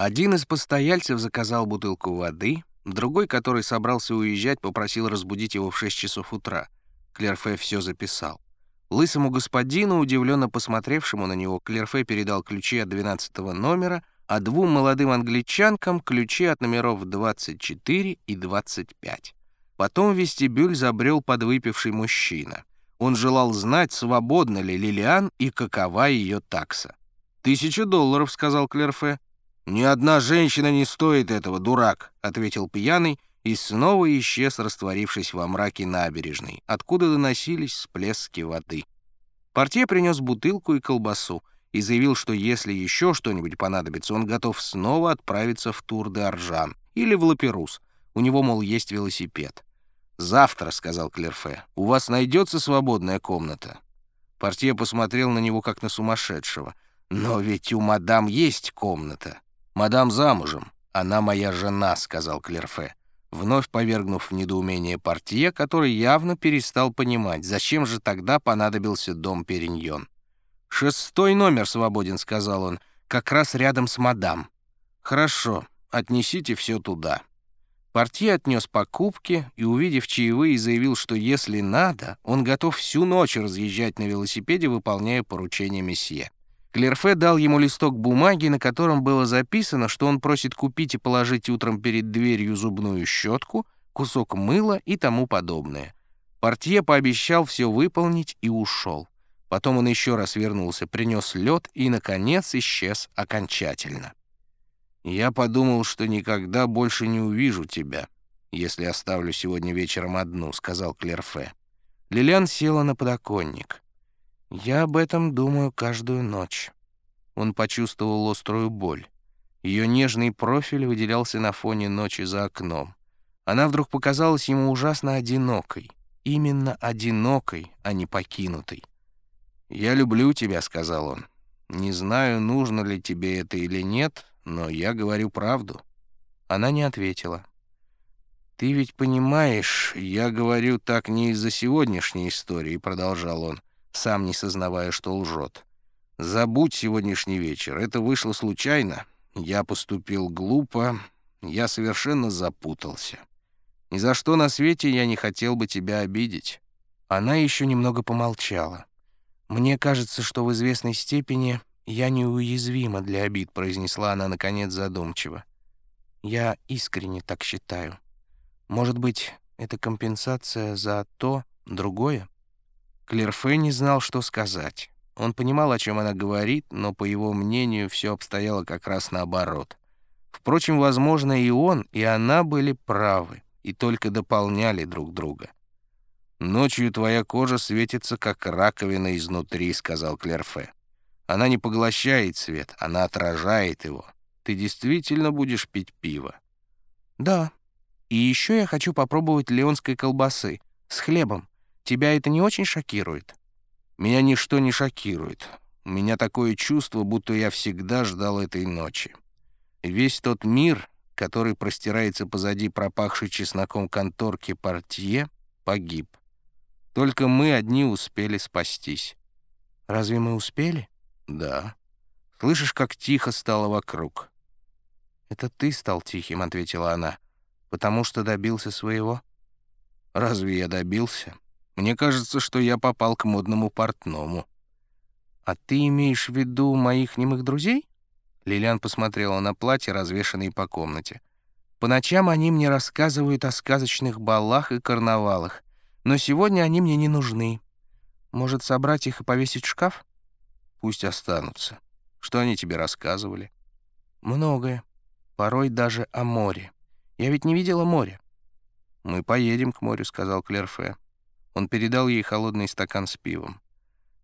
Один из постояльцев заказал бутылку воды, другой, который собрался уезжать, попросил разбудить его в 6 часов утра. Клерфе все записал. Лысому господину, удивленно посмотревшему на него, Клерфе передал ключи от 12 номера, а двум молодым англичанкам — ключи от номеров 24 и 25. Потом в вестибюль забрел подвыпивший мужчина. Он желал знать, свободна ли Лилиан и какова ее такса. «Тысяча долларов», — сказал Клерфе. «Ни одна женщина не стоит этого, дурак», — ответил пьяный и снова исчез, растворившись во мраке набережной, откуда доносились всплески воды. Портье принес бутылку и колбасу и заявил, что если еще что-нибудь понадобится, он готов снова отправиться в Тур-де-Аржан или в Лаперус. У него, мол, есть велосипед. «Завтра», — сказал Клерфе, — «у вас найдется свободная комната». Портье посмотрел на него, как на сумасшедшего. «Но ведь у мадам есть комната. Мадам замужем. Она моя жена», — сказал Клерфе, вновь повергнув в недоумение Портье, который явно перестал понимать, зачем же тогда понадобился дом Периньон. «Шестой номер свободен», — сказал он, — «как раз рядом с мадам». «Хорошо, отнесите все туда». Портье отнес покупки и, увидев чаевые, заявил, что если надо, он готов всю ночь разъезжать на велосипеде, выполняя поручения месье. Клерфе дал ему листок бумаги, на котором было записано, что он просит купить и положить утром перед дверью зубную щетку, кусок мыла и тому подобное. Портье пообещал все выполнить и ушел. Потом он еще раз вернулся, принес лед и, наконец, исчез окончательно. «Я подумал, что никогда больше не увижу тебя, если оставлю сегодня вечером одну», — сказал Клерфе. Лилиан села на подоконник. «Я об этом думаю каждую ночь». Он почувствовал острую боль. Ее нежный профиль выделялся на фоне ночи за окном. Она вдруг показалась ему ужасно одинокой. Именно одинокой, а не покинутой. «Я люблю тебя», — сказал он. «Не знаю, нужно ли тебе это или нет, но я говорю правду». Она не ответила. «Ты ведь понимаешь, я говорю так не из-за сегодняшней истории», — продолжал он, сам не сознавая, что лжет. «Забудь сегодняшний вечер. Это вышло случайно. Я поступил глупо. Я совершенно запутался. Ни за что на свете я не хотел бы тебя обидеть». Она еще немного помолчала. «Мне кажется, что в известной степени «Я неуязвима для обид», — произнесла она, наконец, задумчиво. «Я искренне так считаю. Может быть, это компенсация за то, другое?» Клерфе не знал, что сказать. Он понимал, о чем она говорит, но, по его мнению, все обстояло как раз наоборот. Впрочем, возможно, и он, и она были правы, и только дополняли друг друга. «Ночью твоя кожа светится, как раковина изнутри», — сказал Клерфе. Она не поглощает свет, она отражает его. Ты действительно будешь пить пиво? Да. И еще я хочу попробовать леонской колбасы с хлебом. Тебя это не очень шокирует? Меня ничто не шокирует. У меня такое чувство, будто я всегда ждал этой ночи. Весь тот мир, который простирается позади пропахшей чесноком конторки портье, погиб. Только мы одни успели спастись. Разве мы успели? «Да. Слышишь, как тихо стало вокруг?» «Это ты стал тихим», — ответила она, — «потому что добился своего». «Разве я добился? Мне кажется, что я попал к модному портному». «А ты имеешь в виду моих немых друзей?» Лилиан посмотрела на платья, развешанные по комнате. «По ночам они мне рассказывают о сказочных балах и карнавалах, но сегодня они мне не нужны. Может, собрать их и повесить в шкаф?» Пусть останутся. Что они тебе рассказывали? Многое. Порой даже о море. Я ведь не видела моря. Мы поедем к морю, сказал Клерфе. Он передал ей холодный стакан с пивом.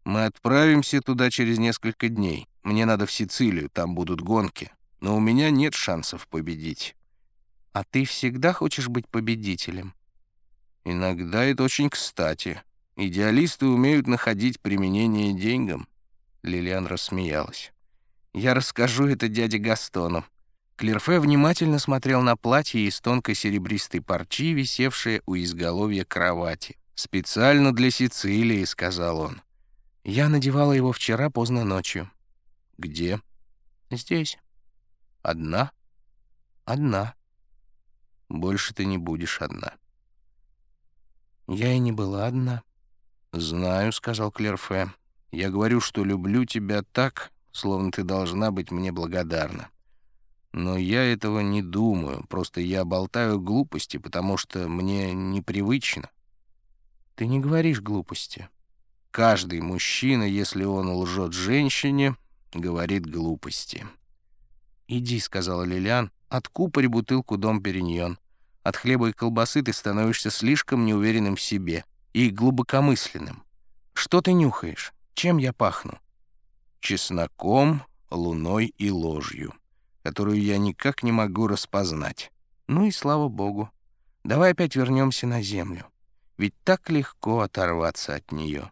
Мы отправимся туда через несколько дней. Мне надо в Сицилию, там будут гонки. Но у меня нет шансов победить. А ты всегда хочешь быть победителем? Иногда это очень кстати. Идеалисты умеют находить применение деньгам. Лилиан рассмеялась. «Я расскажу это дяде Гастону». Клерфе внимательно смотрел на платье из тонкой серебристой парчи, висевшее у изголовья кровати. «Специально для Сицилии», — сказал он. «Я надевала его вчера поздно ночью». «Где?» «Здесь». Одна? Одна. Больше ты не будешь одна. Я и не была одна. «Знаю», — сказал Клерфе. «Я говорю, что люблю тебя так, словно ты должна быть мне благодарна. Но я этого не думаю, просто я болтаю глупости, потому что мне непривычно». «Ты не говоришь глупости». «Каждый мужчина, если он лжет женщине, говорит глупости». «Иди», — сказала Лилиан, — «откупорь бутылку Дом Периньон. От хлеба и колбасы ты становишься слишком неуверенным в себе и глубокомысленным. Что ты нюхаешь? Чем я пахну?» «Чесноком, луной и ложью, которую я никак не могу распознать. Ну и слава богу. Давай опять вернемся на землю. Ведь так легко оторваться от нее».